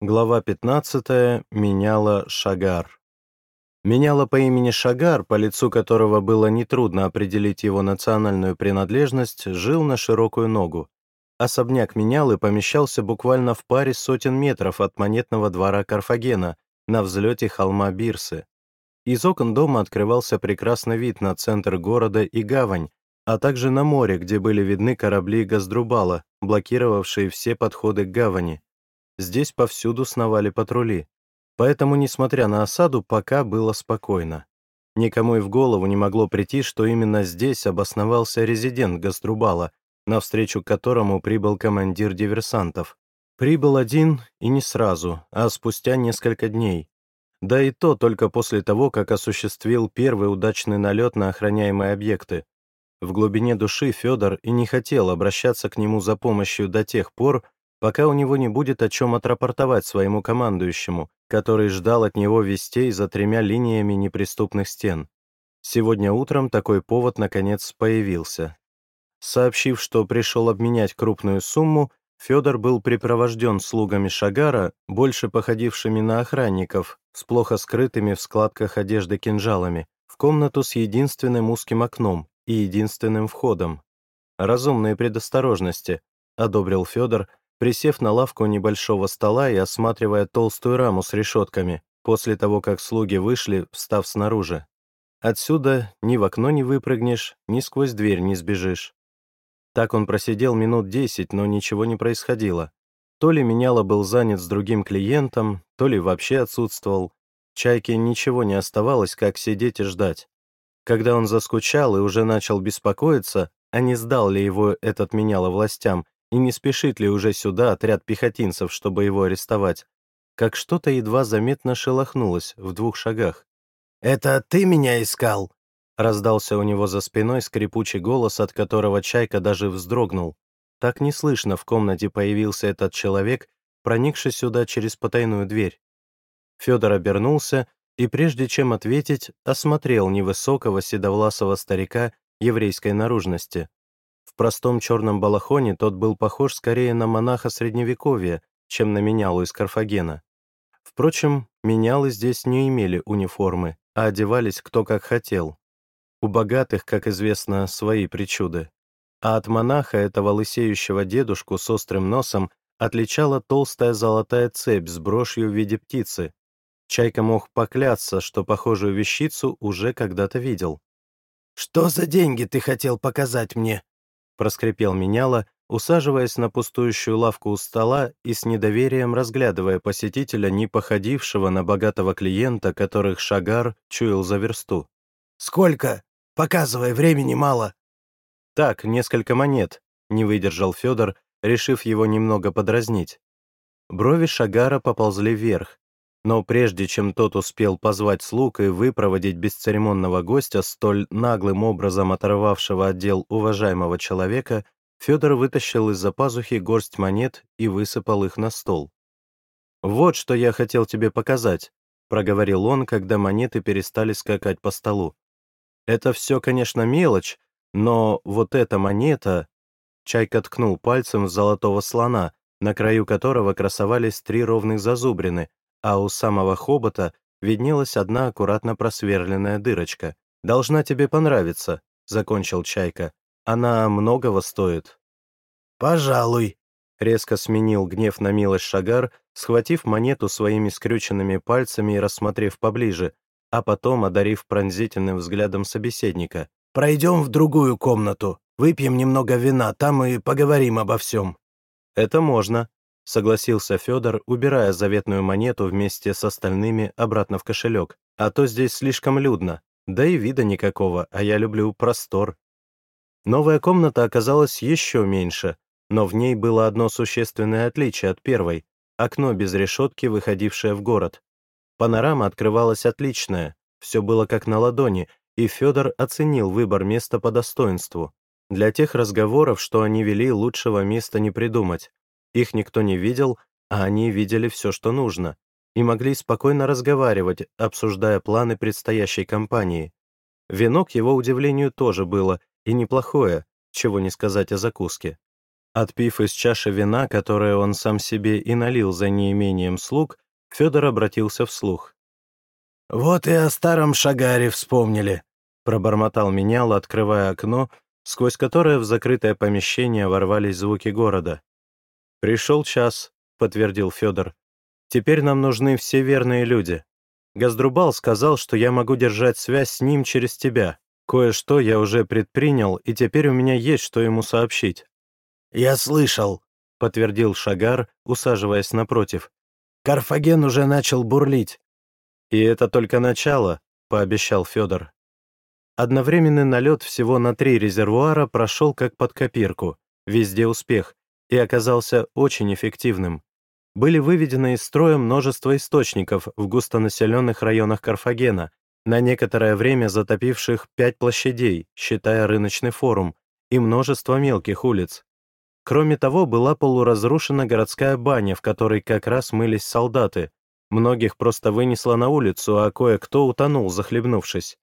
Глава 15. Меняла Шагар. Меняла по имени Шагар, по лицу которого было нетрудно определить его национальную принадлежность, жил на широкую ногу. Особняк Менялы помещался буквально в паре сотен метров от монетного двора Карфагена, на взлете холма Бирсы. Из окон дома открывался прекрасный вид на центр города и гавань, а также на море, где были видны корабли Газдрубала, блокировавшие все подходы к гавани. Здесь повсюду сновали патрули. Поэтому, несмотря на осаду, пока было спокойно. Никому и в голову не могло прийти, что именно здесь обосновался резидент Гаструбала, навстречу которому прибыл командир диверсантов. Прибыл один и не сразу, а спустя несколько дней. Да и то только после того, как осуществил первый удачный налет на охраняемые объекты. В глубине души Федор и не хотел обращаться к нему за помощью до тех пор, пока у него не будет о чем отрапортовать своему командующему, который ждал от него вестей за тремя линиями неприступных стен. Сегодня утром такой повод, наконец, появился. Сообщив, что пришел обменять крупную сумму, Федор был припровожден слугами Шагара, больше походившими на охранников, с плохо скрытыми в складках одежды кинжалами, в комнату с единственным узким окном и единственным входом. «Разумные предосторожности», — одобрил Федор, присев на лавку небольшого стола и осматривая толстую раму с решетками, после того, как слуги вышли, встав снаружи. Отсюда ни в окно не выпрыгнешь, ни сквозь дверь не сбежишь. Так он просидел минут десять, но ничего не происходило. То ли меняло был занят с другим клиентом, то ли вообще отсутствовал. Чайке ничего не оставалось, как сидеть и ждать. Когда он заскучал и уже начал беспокоиться, а не сдал ли его этот меняло властям, и не спешит ли уже сюда отряд пехотинцев, чтобы его арестовать, как что-то едва заметно шелохнулось в двух шагах. «Это ты меня искал?» Раздался у него за спиной скрипучий голос, от которого Чайка даже вздрогнул. Так неслышно в комнате появился этот человек, проникший сюда через потайную дверь. Федор обернулся и, прежде чем ответить, осмотрел невысокого седовласого старика еврейской наружности простом черном балахоне тот был похож скорее на монаха Средневековья, чем на менялу из Карфагена. Впрочем, менялы здесь не имели униформы, а одевались кто как хотел. У богатых, как известно, свои причуды. А от монаха этого лысеющего дедушку с острым носом отличала толстая золотая цепь с брошью в виде птицы. Чайка мог поклясться, что похожую вещицу уже когда-то видел. «Что за деньги ты хотел показать мне?» Проскрипел меняла, усаживаясь на пустующую лавку у стола и с недоверием разглядывая посетителя, не походившего на богатого клиента, которых Шагар чуял за версту. «Сколько? Показывай, времени мало». «Так, несколько монет», — не выдержал Федор, решив его немного подразнить. Брови Шагара поползли вверх, но прежде чем тот успел позвать слуг и выпроводить бесцеремонного гостя, столь наглым образом оторвавшего отдел уважаемого человека, Федор вытащил из-за пазухи горсть монет и высыпал их на стол. «Вот что я хотел тебе показать», — проговорил он, когда монеты перестали скакать по столу. «Это все, конечно, мелочь, но вот эта монета...» Чайка ткнул пальцем в золотого слона, на краю которого красовались три ровных зазубрины, а у самого хобота виднелась одна аккуратно просверленная дырочка. «Должна тебе понравиться», — закончил Чайка. «Она многого стоит». «Пожалуй», — резко сменил гнев на милость Шагар, схватив монету своими скрюченными пальцами и рассмотрев поближе, а потом одарив пронзительным взглядом собеседника. «Пройдем в другую комнату, выпьем немного вина, там и поговорим обо всем». «Это можно», согласился Федор, убирая заветную монету вместе с остальными обратно в кошелек. А то здесь слишком людно, да и вида никакого, а я люблю простор. Новая комната оказалась еще меньше, но в ней было одно существенное отличие от первой — окно без решетки, выходившее в город. Панорама открывалась отличная, все было как на ладони, и Федор оценил выбор места по достоинству. Для тех разговоров, что они вели, лучшего места не придумать. Их никто не видел, а они видели все, что нужно, и могли спокойно разговаривать, обсуждая планы предстоящей кампании. Вино, к его удивлению, тоже было, и неплохое, чего не сказать о закуске. Отпив из чаши вина, которое он сам себе и налил за неимением слуг, Федор обратился вслух. «Вот и о старом Шагаре вспомнили», — пробормотал менял, открывая окно, сквозь которое в закрытое помещение ворвались звуки города. «Пришел час», — подтвердил Федор. «Теперь нам нужны все верные люди. Газдрубал сказал, что я могу держать связь с ним через тебя. Кое-что я уже предпринял, и теперь у меня есть что ему сообщить». «Я слышал», — подтвердил Шагар, усаживаясь напротив. «Карфаген уже начал бурлить. «И это только начало», — пообещал Федор. Одновременный налет всего на три резервуара прошел как под копирку, везде успех, и оказался очень эффективным. Были выведены из строя множество источников в густонаселенных районах Карфагена, на некоторое время затопивших пять площадей, считая рыночный форум, и множество мелких улиц. Кроме того, была полуразрушена городская баня, в которой как раз мылись солдаты, Многих просто вынесло на улицу, а кое-кто утонул, захлебнувшись.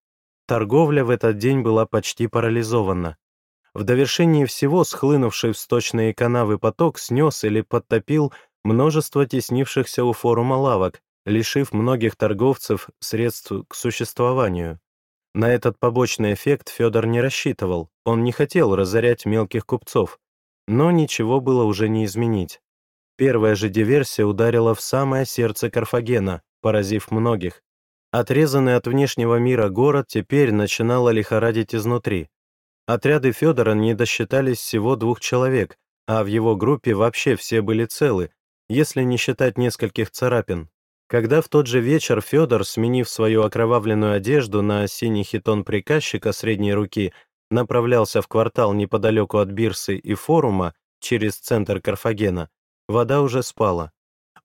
Торговля в этот день была почти парализована. В довершении всего схлынувший в сточные канавы поток снес или подтопил множество теснившихся у форума лавок, лишив многих торговцев средств к существованию. На этот побочный эффект Федор не рассчитывал, он не хотел разорять мелких купцов, но ничего было уже не изменить. Первая же диверсия ударила в самое сердце Карфагена, поразив многих. Отрезанный от внешнего мира город теперь начинало лихорадить изнутри. Отряды Федора не досчитались всего двух человек, а в его группе вообще все были целы, если не считать нескольких царапин. Когда в тот же вечер Федор, сменив свою окровавленную одежду на синий хитон приказчика средней руки, направлялся в квартал неподалеку от Бирсы и форума через центр Карфагена, Вода уже спала.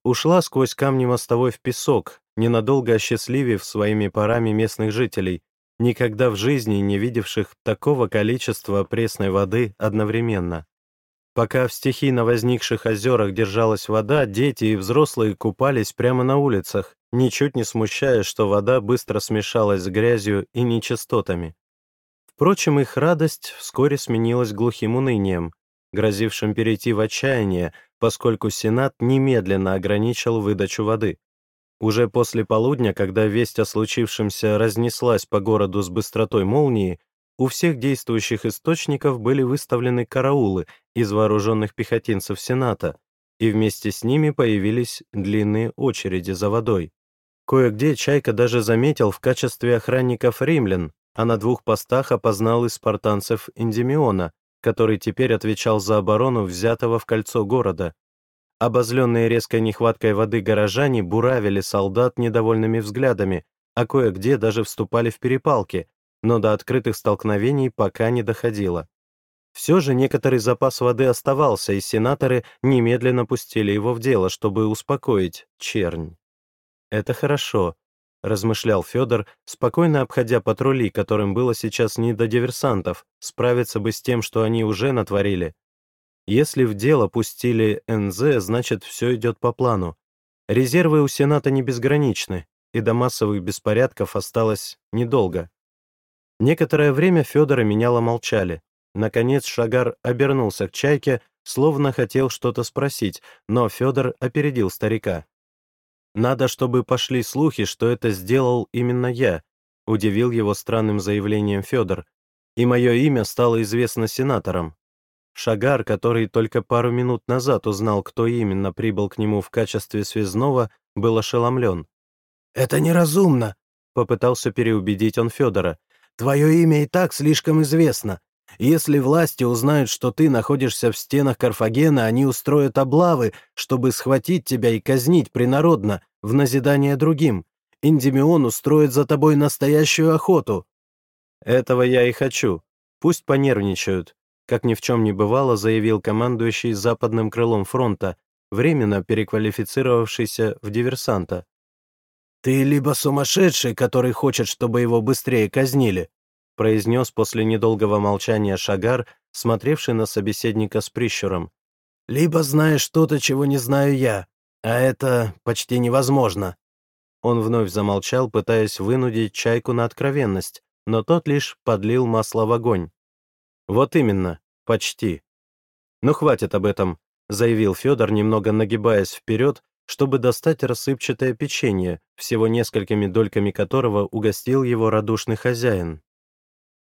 Ушла сквозь камни мостовой в песок, ненадолго осчастливив своими парами местных жителей, никогда в жизни не видевших такого количества пресной воды одновременно. Пока в стихийно возникших озерах держалась вода, дети и взрослые купались прямо на улицах, ничуть не смущая, что вода быстро смешалась с грязью и нечистотами. Впрочем, их радость вскоре сменилась глухим унынием, грозившим перейти в отчаяние, поскольку Сенат немедленно ограничил выдачу воды. Уже после полудня, когда весть о случившемся разнеслась по городу с быстротой молнии, у всех действующих источников были выставлены караулы из вооруженных пехотинцев Сената, и вместе с ними появились длинные очереди за водой. Кое-где Чайка даже заметил в качестве охранников римлян, а на двух постах опознал и спартанцев Индемиона, который теперь отвечал за оборону взятого в кольцо города. Обозленные резкой нехваткой воды горожане буравили солдат недовольными взглядами, а кое-где даже вступали в перепалки, но до открытых столкновений пока не доходило. Все же некоторый запас воды оставался, и сенаторы немедленно пустили его в дело, чтобы успокоить чернь. Это хорошо, — размышлял Федор, спокойно обходя патрули, которым было сейчас не до диверсантов, справиться бы с тем, что они уже натворили. Если в дело пустили НЗ, значит, все идет по плану. Резервы у Сената не безграничны, и до массовых беспорядков осталось недолго. Некоторое время Федора меняло молчали. Наконец Шагар обернулся к Чайке, словно хотел что-то спросить, но Федор опередил старика. Надо, чтобы пошли слухи, что это сделал именно я, удивил его странным заявлением Федор, и мое имя стало известно сенаторам. Шагар, который только пару минут назад узнал, кто именно прибыл к нему в качестве связного, был ошеломлен. «Это неразумно», — попытался переубедить он Федора. «Твое имя и так слишком известно. Если власти узнают, что ты находишься в стенах Карфагена, они устроят облавы, чтобы схватить тебя и казнить принародно, в назидание другим. Индимион устроит за тобой настоящую охоту». «Этого я и хочу. Пусть понервничают», как ни в чем не бывало, заявил командующий западным крылом фронта, временно переквалифицировавшийся в диверсанта. «Ты либо сумасшедший, который хочет, чтобы его быстрее казнили, произнес после недолгого молчания Шагар, смотревший на собеседника с прищуром. «Либо знаешь что-то, чего не знаю я, а это почти невозможно». Он вновь замолчал, пытаясь вынудить Чайку на откровенность, но тот лишь подлил масло в огонь. «Вот именно, почти. «Ну, хватит об этом», — заявил Федор, немного нагибаясь вперед, чтобы достать рассыпчатое печенье, всего несколькими дольками которого угостил его радушный хозяин.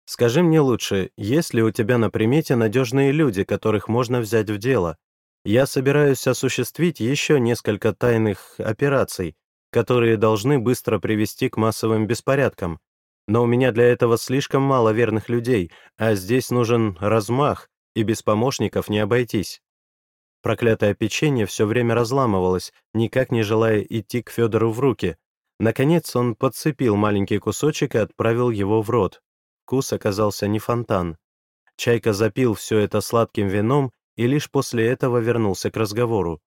«Скажи мне лучше, есть ли у тебя на примете надежные люди, которых можно взять в дело? Я собираюсь осуществить еще несколько тайных операций, которые должны быстро привести к массовым беспорядкам. Но у меня для этого слишком мало верных людей, а здесь нужен размах, и без помощников не обойтись. Проклятое печенье все время разламывалось, никак не желая идти к Федору в руки. Наконец он подцепил маленький кусочек и отправил его в рот. Вкус оказался не фонтан. Чайка запил все это сладким вином и лишь после этого вернулся к разговору.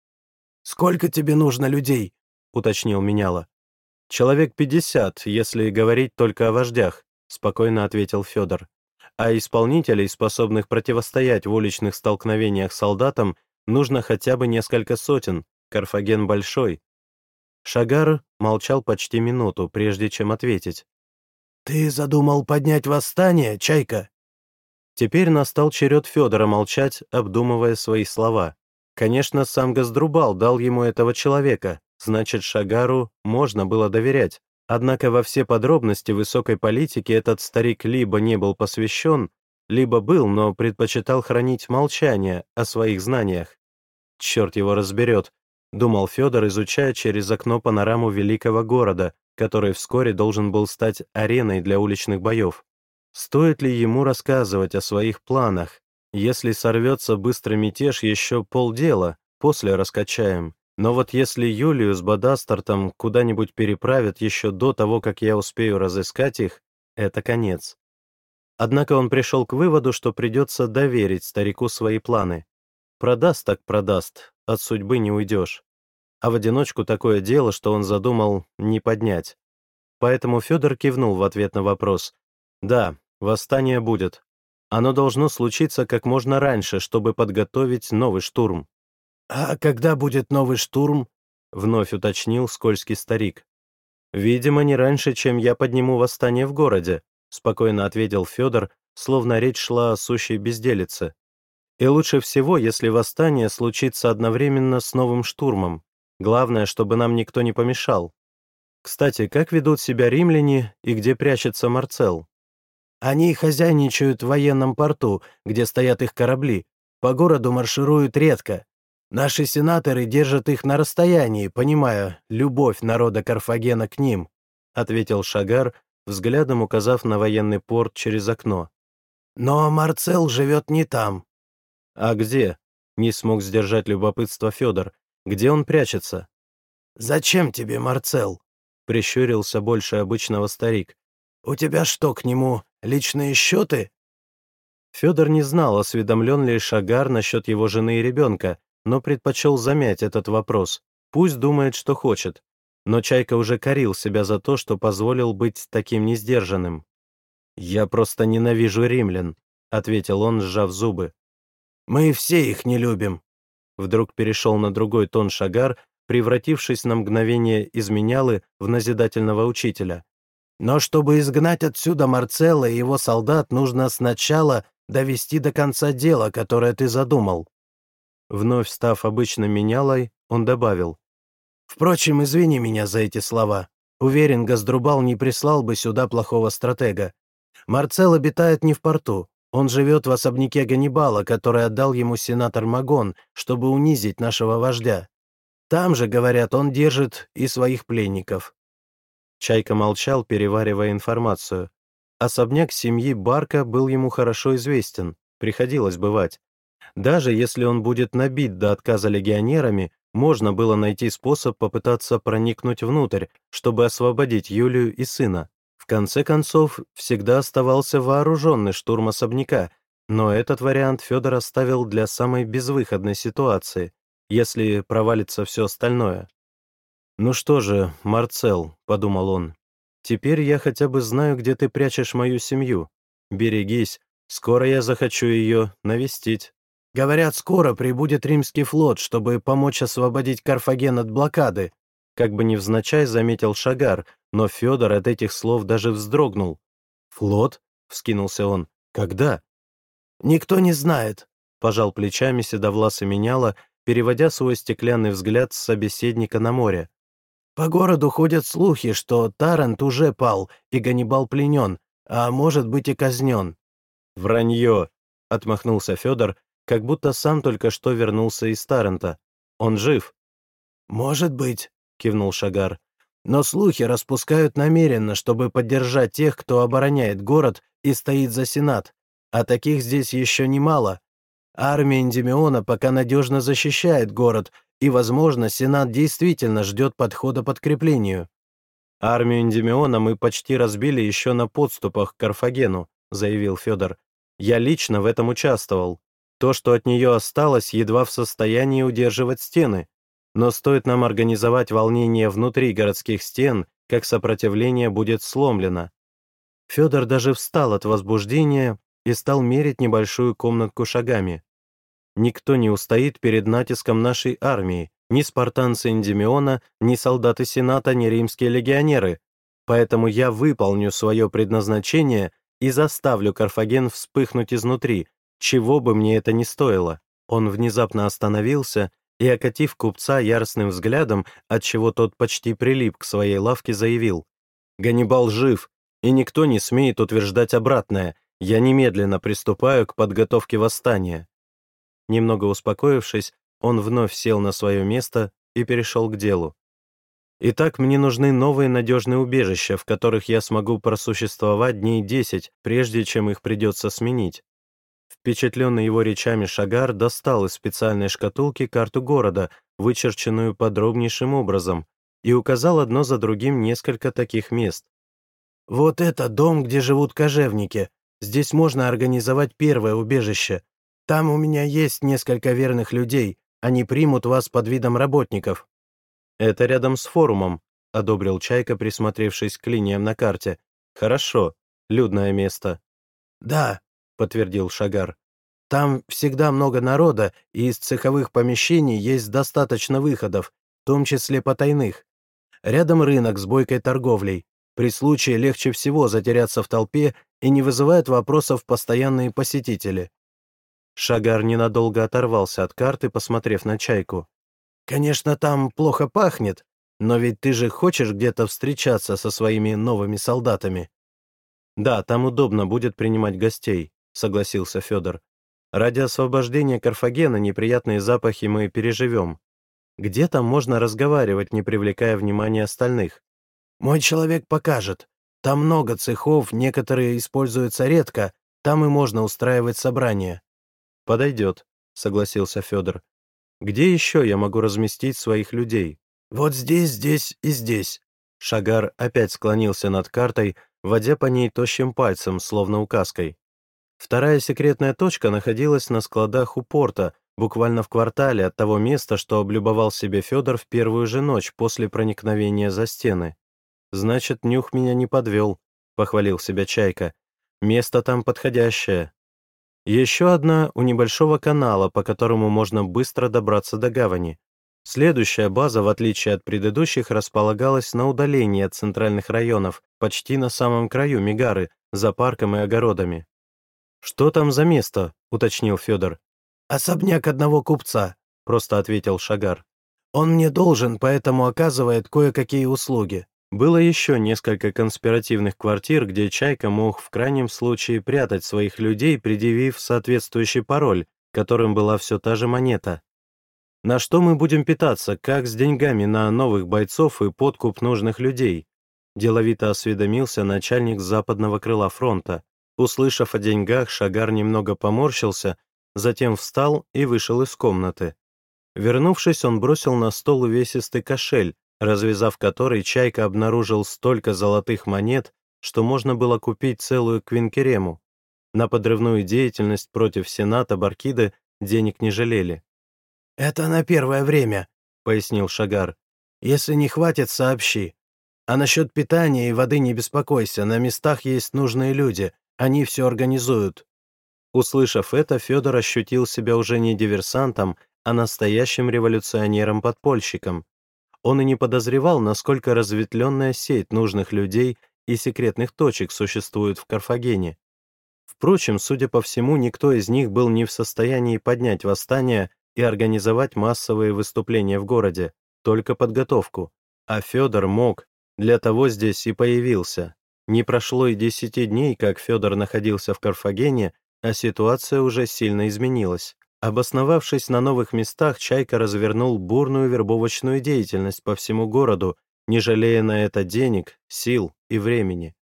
«Сколько тебе нужно людей?» — уточнил Меняла. «Человек пятьдесят, если говорить только о вождях», — спокойно ответил Федор. «А исполнителей, способных противостоять в уличных столкновениях солдатам, Нужно хотя бы несколько сотен, Карфаген большой. Шагар молчал почти минуту, прежде чем ответить. «Ты задумал поднять восстание, Чайка?» Теперь настал черед Федора молчать, обдумывая свои слова. Конечно, сам Газдрубал дал ему этого человека, значит, Шагару можно было доверять. Однако во все подробности высокой политики этот старик либо не был посвящен, либо был, но предпочитал хранить молчание о своих знаниях. Черт его разберет, думал Федор, изучая через окно панораму великого города, который вскоре должен был стать ареной для уличных боев. Стоит ли ему рассказывать о своих планах? Если сорвется быстрый мятеж, еще полдела, после раскачаем. Но вот если Юлию с Бадастартом куда-нибудь переправят еще до того, как я успею разыскать их, это конец. Однако он пришел к выводу, что придется доверить старику свои планы. Продаст так продаст, от судьбы не уйдешь. А в одиночку такое дело, что он задумал не поднять. Поэтому Федор кивнул в ответ на вопрос. «Да, восстание будет. Оно должно случиться как можно раньше, чтобы подготовить новый штурм». «А когда будет новый штурм?» — вновь уточнил скользкий старик. «Видимо, не раньше, чем я подниму восстание в городе», — спокойно ответил Федор, словно речь шла о сущей безделице. «И лучше всего, если восстание случится одновременно с новым штурмом. Главное, чтобы нам никто не помешал. Кстати, как ведут себя римляне и где прячется Марцел?» «Они хозяйничают в военном порту, где стоят их корабли. По городу маршируют редко. Наши сенаторы держат их на расстоянии, понимая любовь народа Карфагена к ним», — ответил Шагар, взглядом указав на военный порт через окно. «Но Марцел живет не там». «А где?» — не смог сдержать любопытство Федор. «Где он прячется?» «Зачем тебе Марцел?» — прищурился больше обычного старик. «У тебя что, к нему личные счеты?» Федор не знал, осведомлен ли Шагар насчет его жены и ребенка, но предпочел замять этот вопрос. Пусть думает, что хочет но Чайка уже корил себя за то, что позволил быть таким несдержанным. «Я просто ненавижу римлян», — ответил он, сжав зубы. «Мы все их не любим», — вдруг перешел на другой тон Шагар, превратившись на мгновение из менялы в назидательного учителя. «Но чтобы изгнать отсюда Марцелла и его солдат, нужно сначала довести до конца дело, которое ты задумал». Вновь став обычно менялой, он добавил. Впрочем, извини меня за эти слова. Уверен, Газдрубал не прислал бы сюда плохого стратега. Марцел обитает не в порту. Он живет в особняке Ганнибала, который отдал ему сенатор Магон, чтобы унизить нашего вождя. Там же, говорят, он держит и своих пленников». Чайка молчал, переваривая информацию. Особняк семьи Барка был ему хорошо известен, приходилось бывать. Даже если он будет набит до отказа легионерами, можно было найти способ попытаться проникнуть внутрь, чтобы освободить Юлию и сына. В конце концов, всегда оставался вооруженный штурм особняка, но этот вариант Федор оставил для самой безвыходной ситуации, если провалится все остальное. «Ну что же, Марцел», — подумал он, — «теперь я хотя бы знаю, где ты прячешь мою семью. Берегись, скоро я захочу ее навестить». Говорят, скоро прибудет римский флот, чтобы помочь освободить Карфаген от блокады. Как бы невзначай заметил Шагар, но Федор от этих слов даже вздрогнул. «Флот?» — вскинулся он. «Когда?» «Никто не знает. пожал плечами седовласый меняла, переводя свой стеклянный взгляд с собеседника на море. «По городу ходят слухи, что Тарант уже пал, и Ганнибал пленен, а может быть и казнен». «Вранье!» — отмахнулся Федор, как будто сам только что вернулся из Таранта. «Он жив». «Может быть», — кивнул Шагар. «Но слухи распускают намеренно, чтобы поддержать тех, кто обороняет город и стоит за Сенат. А таких здесь еще немало. Армия Эндемиона пока надежно защищает город, и, возможно, Сенат действительно ждет подхода подкреплению. «Армию Эндемиона мы почти разбили еще на подступах к Карфагену», заявил Федор. «Я лично в этом участвовал. То, что от нее осталось, едва в состоянии удерживать стены. Но стоит нам организовать волнение внутри городских стен, как сопротивление будет сломлено». Федор даже встал от возбуждения и стал мерить небольшую комнатку шагами. Никто не устоит перед натиском нашей армии, ни спартанцы Эндемиона, ни солдаты Сената, ни римские легионеры. Поэтому я выполню свое предназначение и заставлю Карфаген вспыхнуть изнутри, чего бы мне это ни стоило. Он внезапно остановился и, окатив купца яростным взглядом, отчего тот почти прилип к своей лавке, заявил. «Ганнибал жив, и никто не смеет утверждать обратное. Я немедленно приступаю к подготовке восстания». Немного успокоившись, он вновь сел на свое место и перешел к делу. Итак, мне нужны новые надежные убежища, в которых я смогу просуществовать дней десять, прежде чем их придется сменить. Впечатленный его речами Шагар достал из специальной шкатулки карту города, вычерченную подробнейшим образом, и указал одно за другим несколько таких мест. «Вот это дом, где живут кожевники. Здесь можно организовать первое убежище. Там у меня есть несколько верных людей. Они примут вас под видом работников». «Это рядом с форумом», — одобрил Чайка, присмотревшись к линиям на карте. «Хорошо. Людное место». «Да», — подтвердил Шагар. «Там всегда много народа, и из цеховых помещений есть достаточно выходов, в том числе потайных. Рядом рынок с бойкой торговлей. При случае легче всего затеряться в толпе и не вызывает вопросов постоянные посетители. Шагар ненадолго оторвался от карты, посмотрев на чайку. «Конечно, там плохо пахнет, но ведь ты же хочешь где-то встречаться со своими новыми солдатами». «Да, там удобно будет принимать гостей», — согласился Федор. «Ради освобождения Карфагена неприятные запахи мы переживем. Где там можно разговаривать, не привлекая внимания остальных?» «Мой человек покажет. Там много цехов, некоторые используются редко, там и можно устраивать собрания». «Подойдет», — согласился Федор. «Где еще я могу разместить своих людей?» «Вот здесь, здесь и здесь». Шагар опять склонился над картой, водя по ней тощим пальцем, словно указкой. Вторая секретная точка находилась на складах у порта, буквально в квартале от того места, что облюбовал себе Федор в первую же ночь после проникновения за стены. «Значит, нюх меня не подвел», — похвалил себя Чайка. «Место там подходящее, еще одна у небольшого канала, по которому можно быстро добраться до гавани. Следующая база, в отличие от предыдущих, располагалась на удалении от центральных районов, почти на самом краю Мигары, за парком и огородами. «Что там за место?» — уточнил Федор. «Особняк одного купца», — просто ответил Шагар. «Он мне должен, поэтому оказывает кое-какие услуги». Было еще несколько конспиративных квартир, где Чайка мог в крайнем случае прятать своих людей, предъявив соответствующий пароль, которым была все та же монета. На что мы будем питаться, как с деньгами на новых бойцов и подкуп нужных людей? Деловито осведомился начальник западного крыла фронта. Услышав о деньгах, Шагар немного поморщился, затем встал и вышел из комнаты. Вернувшись, он бросил на стол увесистый кошель, развязав который, Чайка обнаружил столько золотых монет, что можно было купить целую квинкерему. На подрывную деятельность против Сената Баркиды денег не жалели. «Это на первое время», — пояснил Шагар. «Если не хватит, сообщи. А насчет питания и воды не беспокойся, на местах есть нужные люди, они все организуют». Услышав это, Федор ощутил себя уже не диверсантом, а настоящим революционером-подпольщиком. Он и не подозревал, насколько разветвленная сеть нужных людей и секретных точек существует в Карфагене. Впрочем, судя по всему, никто из них был не в состоянии поднять восстание и организовать массовые выступления в городе, только подготовку. А Федор мог, для того здесь и появился. Не прошло и десяти дней, как Федор находился в Карфагене, а ситуация уже сильно изменилась. Обосновавшись на новых местах, Чайка развернул бурную вербовочную деятельность по всему городу, не жалея на это денег, сил и времени.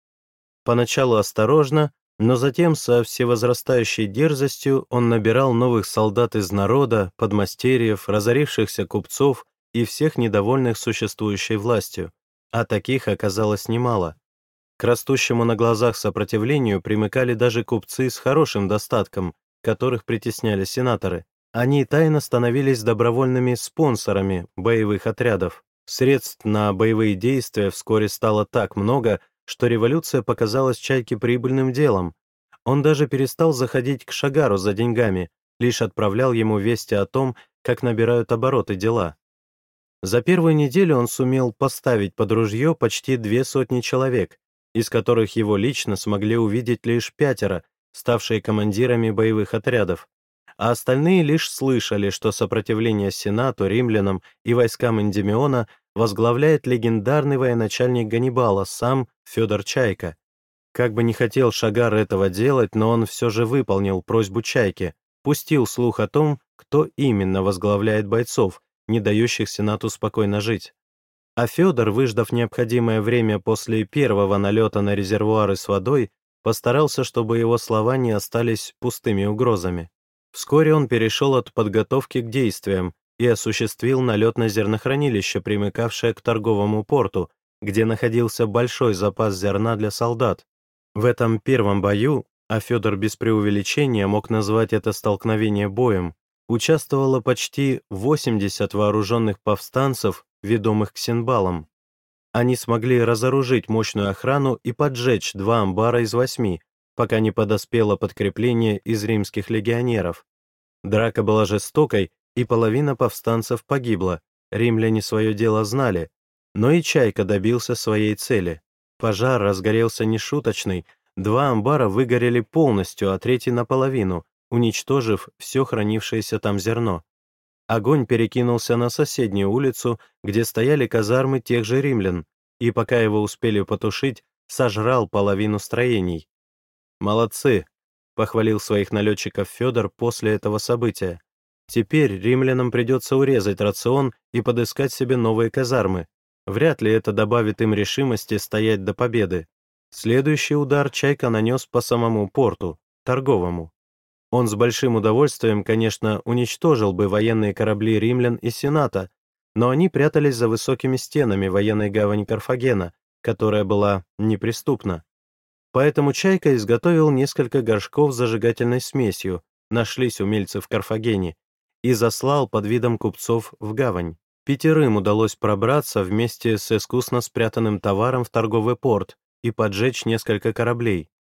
Поначалу осторожно, но затем со всевозрастающей дерзостью он набирал новых солдат из народа, подмастерьев, разорившихся купцов и всех недовольных существующей властью, а таких оказалось немало. К растущему на глазах сопротивлению примыкали даже купцы с хорошим достатком, которых притесняли сенаторы. Они тайно становились добровольными спонсорами боевых отрядов. Средств на боевые действия вскоре стало так много, что революция показалась Чайке прибыльным делом. Он даже перестал заходить к Шагару за деньгами, лишь отправлял ему вести о том, как набирают обороты дела. За первую неделю он сумел поставить под ружье почти две сотни человек, из которых его лично смогли увидеть лишь пятеро, ставшие командирами боевых отрядов, а остальные лишь слышали, что сопротивление Сенату, римлянам и войскам Эндемиона возглавляет легендарный военачальник Ганнибала, сам Федор Чайка. Как бы не хотел Шагар этого делать, но он все же выполнил просьбу Чайки, пустил слух о том, кто именно возглавляет бойцов, не дающих Сенату спокойно жить. А Федор, выждав необходимое время после первого налета на резервуары с водой, постарался, чтобы его слова не остались пустыми угрозами. Вскоре он перешел от подготовки к действиям и осуществил налет на зернохранилище, примыкавшее к торговому порту, где находился большой запас зерна для солдат. В этом первом бою, а Федор без преувеличения мог назвать это столкновение боем, участвовало почти 80 вооруженных повстанцев, ведомых Ксенбалом. Они смогли разоружить мощную охрану и поджечь два амбара из восьми, пока не подоспело подкрепление из римских легионеров. Драка была жестокой, и половина повстанцев погибла, римляне свое дело знали, но и Чайка добился своей цели. Пожар разгорелся нешуточный, два амбара выгорели полностью, а третий наполовину, уничтожив все хранившееся там зерно. Огонь перекинулся на соседнюю улицу, где стояли казармы тех же римлян, и пока его успели потушить, сожрал половину строений. «Молодцы!» — похвалил своих налетчиков Федор после этого события. «Теперь римлянам придется урезать рацион и подыскать себе новые казармы. Вряд ли это добавит им решимости стоять до победы. Следующий удар Чайка нанес по самому порту, торговому. Он с большим удовольствием, конечно, уничтожил бы военные корабли римлян и Сената, но они прятались за высокими стенами военной гавани Карфагена, которая была неприступна. Поэтому Чайка изготовил несколько горшков с зажигательной смесью, нашлись умельцы в Карфагене, и заслал под видом купцов в гавань. Пятерым удалось пробраться вместе с искусно спрятанным товаром в торговый порт и поджечь несколько кораблей.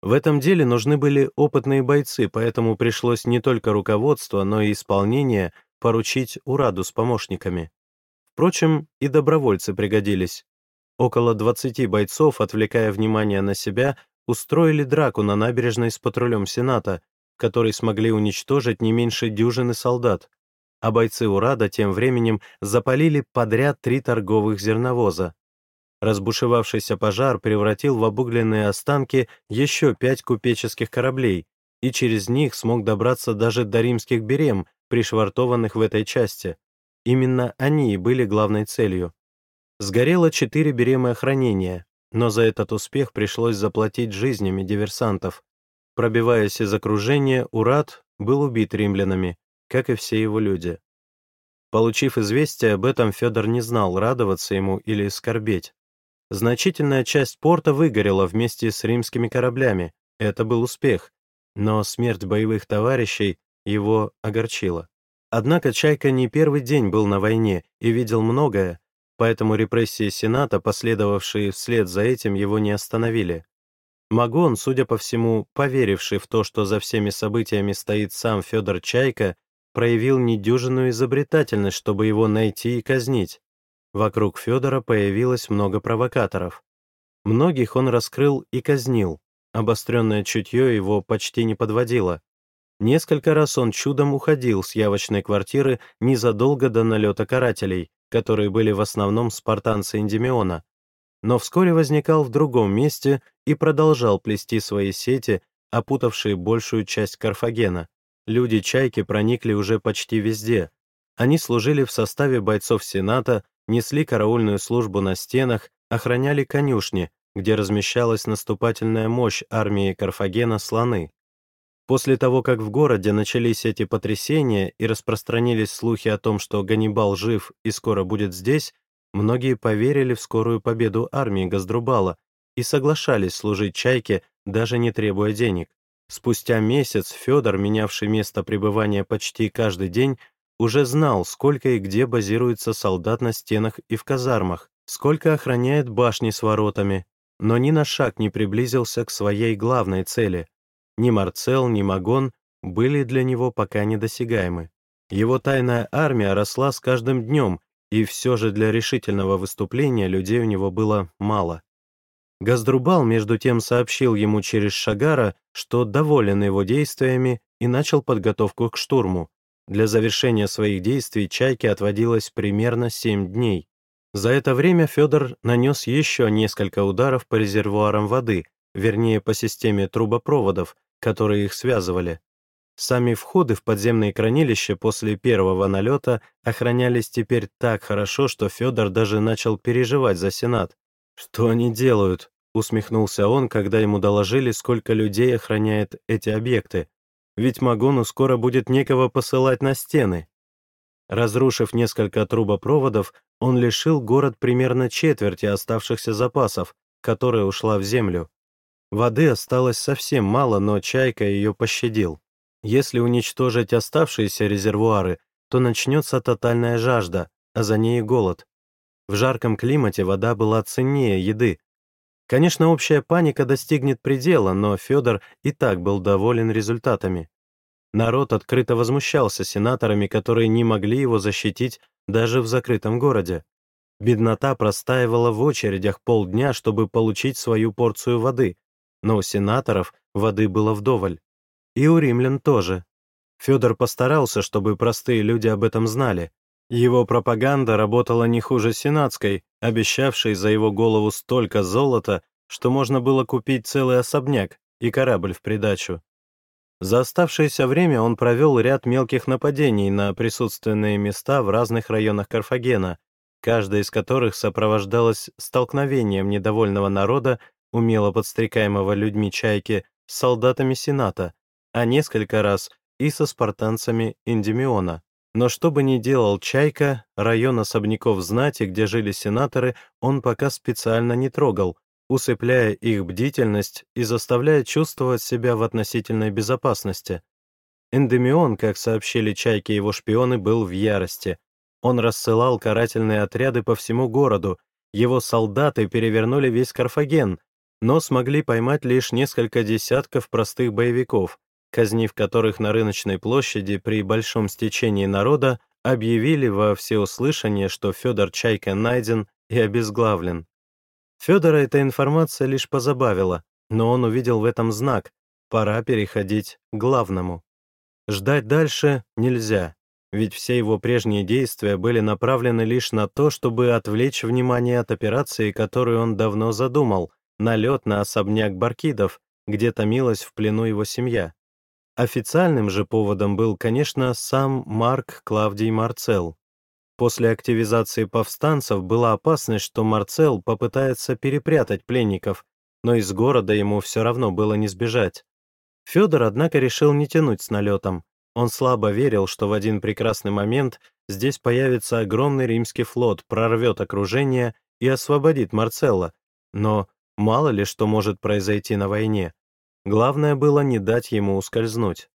В этом деле нужны были опытные бойцы, поэтому пришлось не только руководство, но и исполнение поручить Ураду с помощниками. Впрочем, и добровольцы пригодились. Около 20 бойцов, отвлекая внимание на себя, устроили драку на набережной с патрулем Сената, который смогли уничтожить не меньше дюжины солдат, а бойцы Урада тем временем запалили подряд три торговых зерновоза. Разбушевавшийся пожар превратил в обугленные останки еще пять купеческих кораблей, и через них смог добраться даже до римских берем, пришвартованных в этой части. Именно они и были главной целью. Сгорело четыре беремы охранения, но за этот успех пришлось заплатить жизнями диверсантов. Пробиваясь из окружения, Урат был убит римлянами, как и все его люди. Получив известие об этом, Федор не знал, радоваться ему или скорбеть. Значительная часть порта выгорела вместе с римскими кораблями. Это был успех. Но смерть боевых товарищей его огорчила. Однако Чайка не первый день был на войне и видел многое, поэтому репрессии Сената, последовавшие вслед за этим, его не остановили. Магон, судя по всему, поверивший в то, что за всеми событиями стоит сам Федор Чайка, проявил недюжинную изобретательность, чтобы его найти и казнить. Вокруг Федора появилось много провокаторов. Многих он раскрыл и казнил, Обостренное чутье его почти не подводило. Несколько раз он чудом уходил с явочной квартиры незадолго до налета карателей, которые были в основном спартанцы Эндемиона, но вскоре возникал в другом месте и продолжал плести свои сети, опутавшие большую часть Карфагена. Люди-чайки проникли уже почти везде. Они служили в составе бойцов Сената, несли караульную службу на стенах, охраняли конюшни, где размещалась наступательная мощь армии Карфагена «Слоны». После того, как в городе начались эти потрясения и распространились слухи о том, что Ганнибал жив и скоро будет здесь, многие поверили в скорую победу армии Газдрубала и соглашались служить Чайке, даже не требуя денег. Спустя месяц Федор, менявший место пребывания почти каждый день, уже знал, сколько и где базируется солдат на стенах и в казармах, сколько охраняет башни с воротами, но ни на шаг не приблизился к своей главной цели ни Марцел, ни Магон были для него пока недосягаемы. Его тайная армия росла с каждым днем, и все же для решительного выступления людей у него было мало. Газдрубал, между тем, сообщил ему через Шагара, что доволен его действиями и начал подготовку к штурму. Для завершения своих действий Чайке отводилось примерно 7 дней. За это время Федор нанес еще несколько ударов по резервуарам воды, вернее, по системе трубопроводов, которые их связывали. Сами входы в подземные хранилища после первого налета охранялись теперь так хорошо, что Федор даже начал переживать за Сенат. «Что они делают?» — усмехнулся он, когда ему доложили, сколько людей охраняет эти объекты. «Ведь Магону скоро будет некого посылать на стены». Разрушив несколько трубопроводов, он лишил город примерно четверти оставшихся запасов, которая ушла в землю. Воды осталось совсем мало, но Чайка ее пощадил. Если уничтожить оставшиеся резервуары, то начнется тотальная жажда, а за ней и голод. В жарком климате вода была ценнее еды. Конечно, общая паника достигнет предела, но Федор и так был доволен результатами. Народ открыто возмущался сенаторами, которые не могли его защитить даже в закрытом городе. Беднота простаивала в очередях полдня, чтобы получить свою порцию воды, но у сенаторов воды было вдоволь. И у римлян тоже. Федор постарался, чтобы простые люди об этом знали. Его пропаганда работала не хуже сенатской, обещавшей за его голову столько золота, что можно было купить целый особняк и корабль в придачу. За оставшееся время он провел ряд мелких нападений на присутственные места в разных районах Карфагена, каждая из которых сопровождалась столкновением недовольного народа умело подстрекаемого людьми чайки, с солдатами Сената, а несколько раз и со спартанцами Эндемиона. Но что бы ни делал Чайка, район особняков знати, где жили сенаторы, он пока специально не трогал, усыпляя их бдительность и заставляя чувствовать себя в относительной безопасности. Эндемион, как сообщили Чайке его шпионы, был в ярости. Он рассылал карательные отряды по всему городу, его солдаты перевернули весь Карфаген, но смогли поймать лишь несколько десятков простых боевиков, казнив которых на рыночной площади при большом стечении народа объявили во всеуслышание, что Федор Чайка найден и обезглавлен. Федора эта информация лишь позабавила, но он увидел в этом знак — пора переходить к главному. Ждать дальше нельзя, ведь все его прежние действия были направлены лишь на то, чтобы отвлечь внимание от операции, которую он давно задумал, налет на особняк Баркидов, где томилась в плену его семья. Официальным же поводом был, конечно, сам Марк Клавдий Марцел. После активизации повстанцев была опасность, что Марцел попытается перепрятать пленников, но из города ему все равно было не сбежать. Федор, однако, решил не тянуть с налетом. Он слабо верил, что в один прекрасный момент здесь появится огромный римский флот, прорвет окружение и освободит Марцелла. Но Мало ли что может произойти на войне. Главное было не дать ему ускользнуть.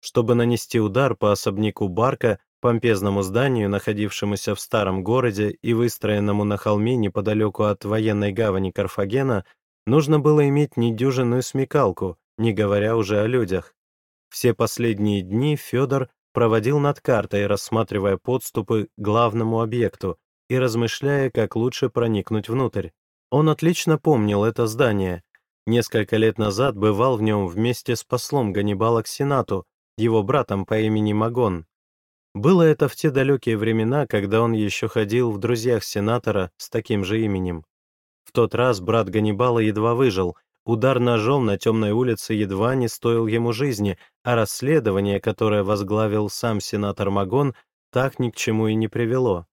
Чтобы нанести удар по особняку Барка, помпезному зданию, находившемуся в старом городе и выстроенному на холме неподалеку от военной гавани Карфагена, нужно было иметь недюжинную смекалку, не говоря уже о людях. Все последние дни Федор проводил над картой, рассматривая подступы к главному объекту и размышляя, как лучше проникнуть внутрь. Он отлично помнил это здание. Несколько лет назад бывал в нем вместе с послом Ганнибала к Сенату, его братом по имени Магон. Было это в те далекие времена, когда он еще ходил в друзьях сенатора с таким же именем. В тот раз брат Ганнибала едва выжил, удар ножом на темной улице едва не стоил ему жизни, а расследование, которое возглавил сам сенатор Магон, так ни к чему и не привело.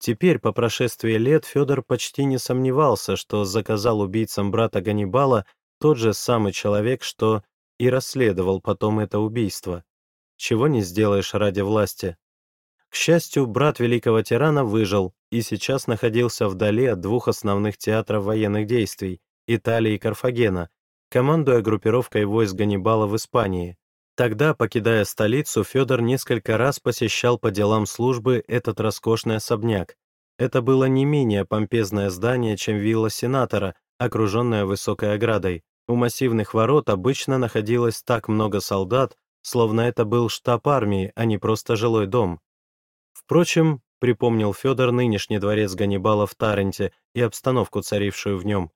Теперь, по прошествии лет, Федор почти не сомневался, что заказал убийцам брата Ганнибала тот же самый человек, что и расследовал потом это убийство. Чего не сделаешь ради власти. К счастью, брат великого тирана выжил и сейчас находился вдали от двух основных театров военных действий — Италии и Карфагена, командуя группировкой войск Ганнибала в Испании. Тогда, покидая столицу, Федор несколько раз посещал по делам службы этот роскошный особняк. Это было не менее помпезное здание, чем вилла сенатора, окруженная высокой оградой. У массивных ворот обычно находилось так много солдат, словно это был штаб армии, а не просто жилой дом. Впрочем, припомнил Федор нынешний дворец Ганнибала в Таренте и обстановку, царившую в нем.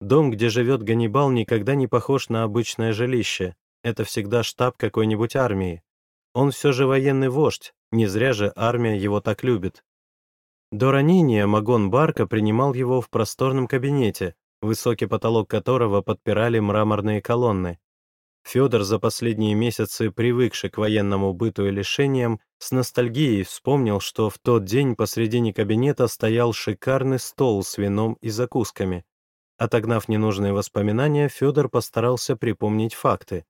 Дом, где живет Ганнибал, никогда не похож на обычное жилище. Это всегда штаб какой-нибудь армии. Он все же военный вождь, не зря же армия его так любит. До ранения Магон Барка принимал его в просторном кабинете, высокий потолок которого подпирали мраморные колонны. Федор, за последние месяцы привыкший к военному быту и лишениям, с ностальгией вспомнил, что в тот день посредине кабинета стоял шикарный стол с вином и закусками. Отогнав ненужные воспоминания, Федор постарался припомнить факты.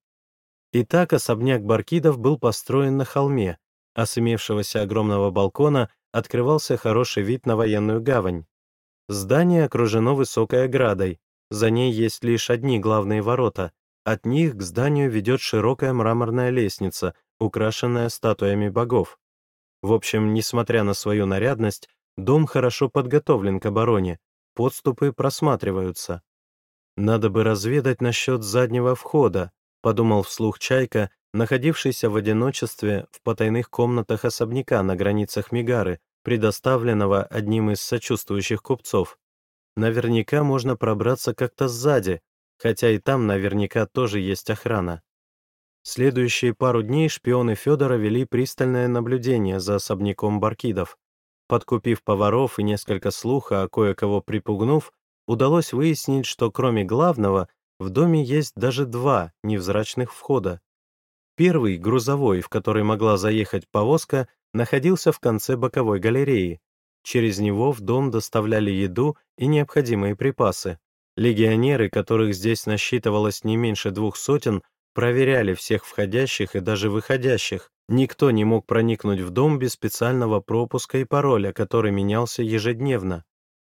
Итак, особняк Баркидов был построен на холме, а с имевшегося огромного балкона открывался хороший вид на военную гавань. Здание окружено высокой оградой, за ней есть лишь одни главные ворота, от них к зданию ведет широкая мраморная лестница, украшенная статуями богов. В общем, несмотря на свою нарядность, дом хорошо подготовлен к обороне, подступы просматриваются. «Надо бы разведать насчет заднего входа», — подумал вслух Чайка, находившийся в одиночестве в потайных комнатах особняка на границах Мигары, предоставленного одним из сочувствующих купцов. Наверняка можно пробраться как-то сзади, хотя и там наверняка тоже есть охрана. Следующие пару дней шпионы Федора вели пристальное наблюдение за особняком Баркидов. Подкупив поваров и несколько слуха, а кое-кого припугнув, удалось выяснить, что кроме главного, в доме есть даже два невзрачных входа. Первый, грузовой, в который могла заехать повозка, находился в конце боковой галереи. Через него в дом доставляли еду и необходимые припасы. Легионеры, которых здесь насчитывалось не меньше двух сотен, проверяли всех входящих и даже выходящих. Никто не мог проникнуть в дом без специального пропуска и пароля, который менялся ежедневно.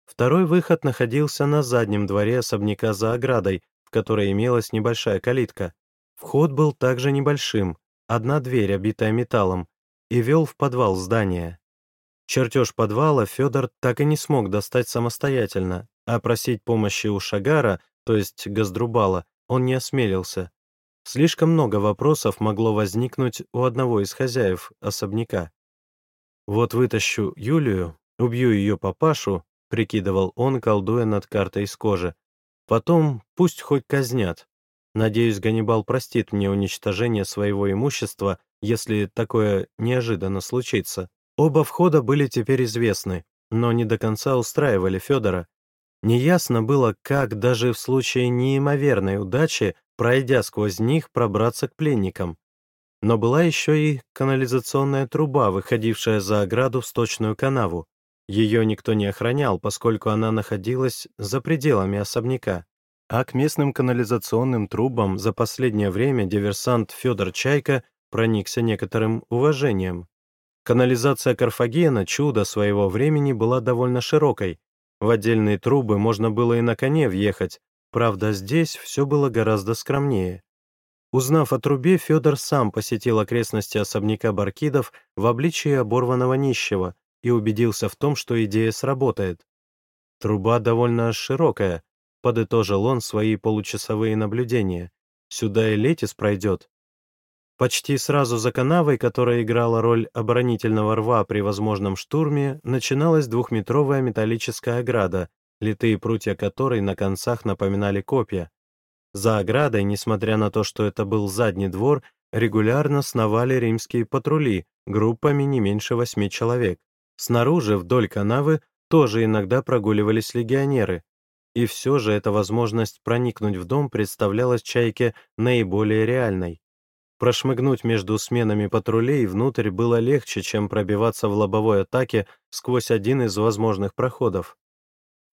Второй выход находился на заднем дворе особняка за оградой, в которой имелась небольшая калитка. Вход был также небольшим, одна дверь, обитая металлом, и вел в подвал здания. Чертеж подвала Федор так и не смог достать самостоятельно, а просить помощи у Шагара, то есть Газдрубала, он не осмелился. Слишком много вопросов могло возникнуть у одного из хозяев особняка. «Вот вытащу Юлию, убью ее папашу», — прикидывал он, колдуя над картой из кожи. «Потом пусть хоть казнят. Надеюсь, Ганнибал простит мне уничтожение своего имущества, если такое неожиданно случится». Оба входа были теперь известны, но не до конца устраивали Федора, Неясно было, как даже в случае неимоверной удачи, пройдя сквозь них, пробраться к пленникам. Но была еще и канализационная труба, выходившая за ограду в сточную канаву. Ее никто не охранял, поскольку она находилась за пределами особняка. А к местным канализационным трубам за последнее время диверсант Федор Чайка проникся некоторым уважением. Канализация Карфагена, чудо своего времени, была довольно широкой, в отдельные трубы можно было и на коне въехать, правда, здесь все было гораздо скромнее. Узнав о трубе, Федор сам посетил окрестности особняка Баркидов в обличии оборванного нищего и убедился в том, что идея сработает. «Труба довольно широкая», — подытожил он свои получасовые наблюдения. «Сюда и Летис пройдет. Почти сразу за канавой, которая играла роль оборонительного рва при возможном штурме, начиналась двухметровая металлическая ограда, литые прутья которой на концах напоминали копья. За оградой, несмотря на то, что это был задний двор, регулярно сновали римские патрули, группами не меньше восьми человек. Снаружи, вдоль канавы, тоже иногда прогуливались легионеры. И все же эта возможность проникнуть в дом представлялась Чайке наиболее реальной. Прошмыгнуть между сменами патрулей внутрь было легче, чем пробиваться в лобовой атаке сквозь один из возможных проходов.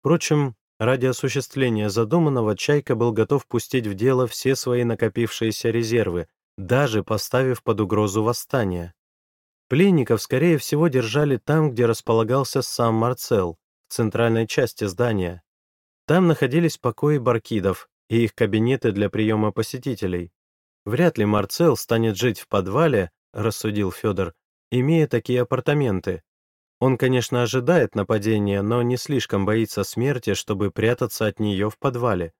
Впрочем, ради осуществления задуманного Чайка был готов пустить в дело все свои накопившиеся резервы, даже поставив под угрозу восстание. Пленников, скорее всего, держали там, где располагался сам Марцел, в центральной части здания. Там находились покои баркидов и их кабинеты для приема посетителей. Вряд ли Марцел станет жить в подвале, рассудил Федор, имея такие апартаменты. Он, конечно, ожидает нападения, но не слишком боится смерти, чтобы прятаться от нее в подвале.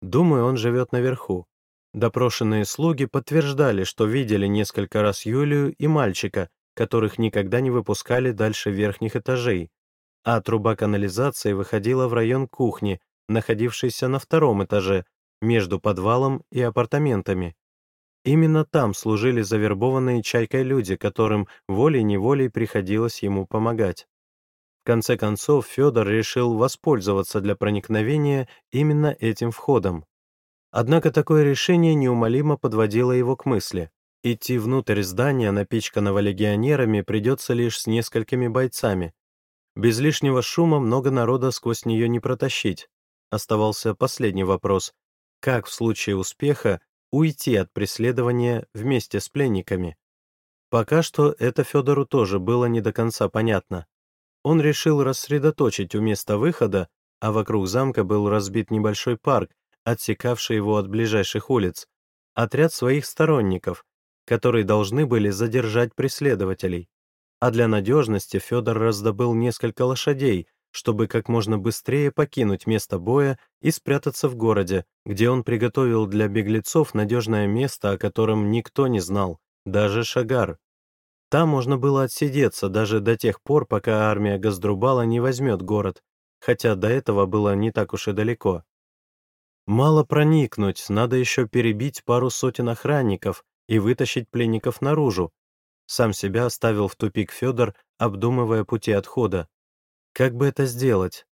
Думаю, он живет наверху. Допрошенные слуги подтверждали, что видели несколько раз Юлию и мальчика, которых никогда не выпускали дальше верхних этажей, а труба канализации выходила в район кухни, находившийся на втором этаже, между подвалом и апартаментами. Именно там служили завербованные Чайкой люди, которым волей-неволей приходилось ему помогать. В конце концов, Федор решил воспользоваться для проникновения именно этим входом. Однако такое решение неумолимо подводило его к мысли. Идти внутрь здания, напичканного легионерами, придется лишь с несколькими бойцами. Без лишнего шума много народа сквозь нее не протащить. Оставался последний вопрос. Как в случае успеха уйти от преследования вместе с пленниками? Пока что это Федору тоже было не до конца понятно. Он решил рассредоточить у места выхода, а вокруг замка был разбит небольшой парк, отсекавший его от ближайших улиц, отряд своих сторонников, которые должны были задержать преследователей. А для надежности Федор раздобыл несколько лошадей, чтобы как можно быстрее покинуть место боя и спрятаться в городе, где он приготовил для беглецов надежное место, о котором никто не знал, даже Шагар. Там можно было отсидеться даже до тех пор, пока армия Газдрубала не возьмет город, хотя до этого было не так уж и далеко. Мало проникнуть, надо еще перебить пару сотен охранников и вытащить пленников наружу. Сам себя оставил в тупик Федор, обдумывая пути отхода. Как бы это сделать?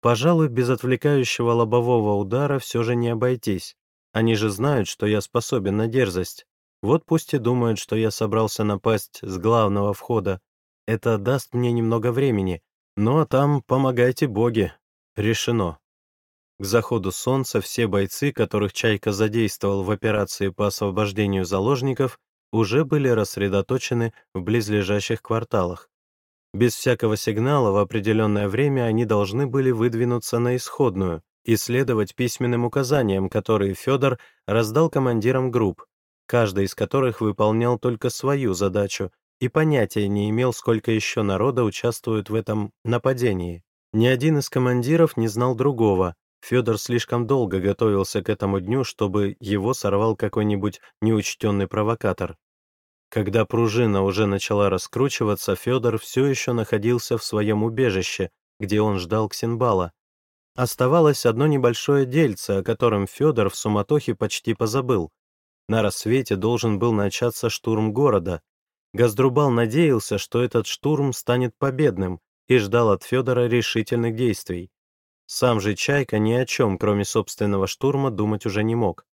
Пожалуй, без отвлекающего лобового удара все же не обойтись. Они же знают, что я способен на дерзость. Вот пусть и думают, что я собрался напасть с главного входа. Это даст мне немного времени. Ну а там помогайте боги. Решено. К заходу солнца все бойцы, которых Чайка задействовал в операции по освобождению заложников, уже были рассредоточены в близлежащих кварталах. Без всякого сигнала в определенное время они должны были выдвинуться на исходную и следовать письменным указаниям, которые Федор раздал командирам групп, каждый из которых выполнял только свою задачу и понятия не имел, сколько еще народа участвует в этом нападении. Ни один из командиров не знал другого. Федор слишком долго готовился к этому дню, чтобы его сорвал какой-нибудь неучтенный провокатор. Когда пружина уже начала раскручиваться, Федор все еще находился в своем убежище, где он ждал Ксенбала. Оставалось одно небольшое дельце, о котором Федор в суматохе почти позабыл. На рассвете должен был начаться штурм города. Газдрубал надеялся, что этот штурм станет победным, и ждал от Федора решительных действий. Сам же Чайка ни о чем, кроме собственного штурма, думать уже не мог.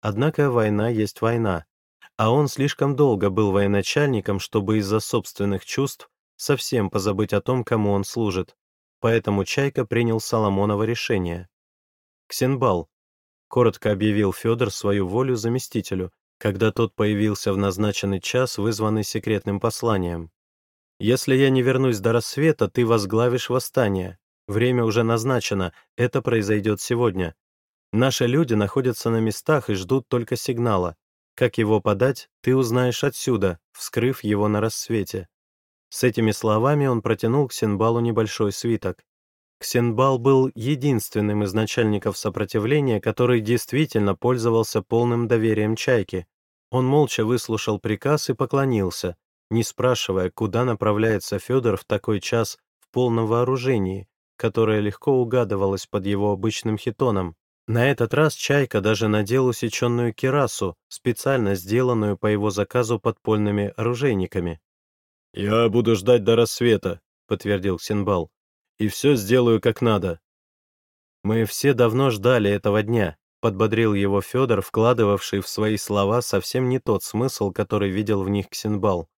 Однако война есть война а он слишком долго был военачальником, чтобы из-за собственных чувств совсем позабыть о том, кому он служит. Поэтому Чайка принял Соломонова решение. «Ксенбал», — коротко объявил Федор свою волю заместителю, когда тот появился в назначенный час, вызванный секретным посланием. «Если я не вернусь до рассвета, ты возглавишь восстание. Время уже назначено, это произойдет сегодня. Наши люди находятся на местах и ждут только сигнала. Как его подать, ты узнаешь отсюда, вскрыв его на рассвете». С этими словами он протянул Ксенбалу небольшой свиток. Ксенбал был единственным из начальников сопротивления, который действительно пользовался полным доверием Чайки. Он молча выслушал приказ и поклонился, не спрашивая, куда направляется Федор в такой час в полном вооружении, которое легко угадывалось под его обычным хитоном. На этот раз Чайка даже надел усеченную кирасу, специально сделанную по его заказу подпольными оружейниками. «Я буду ждать до рассвета», — подтвердил Синбал, — «и все сделаю как надо». «Мы все давно ждали этого дня», — подбодрил его Федор, вкладывавший в свои слова совсем не тот смысл, который видел в них Ксенбал.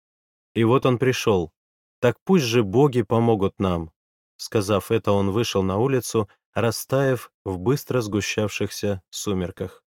«И вот он пришел. Так пусть же боги помогут нам». Сказав это, он вышел на улицу, растаяв в быстро сгущавшихся сумерках.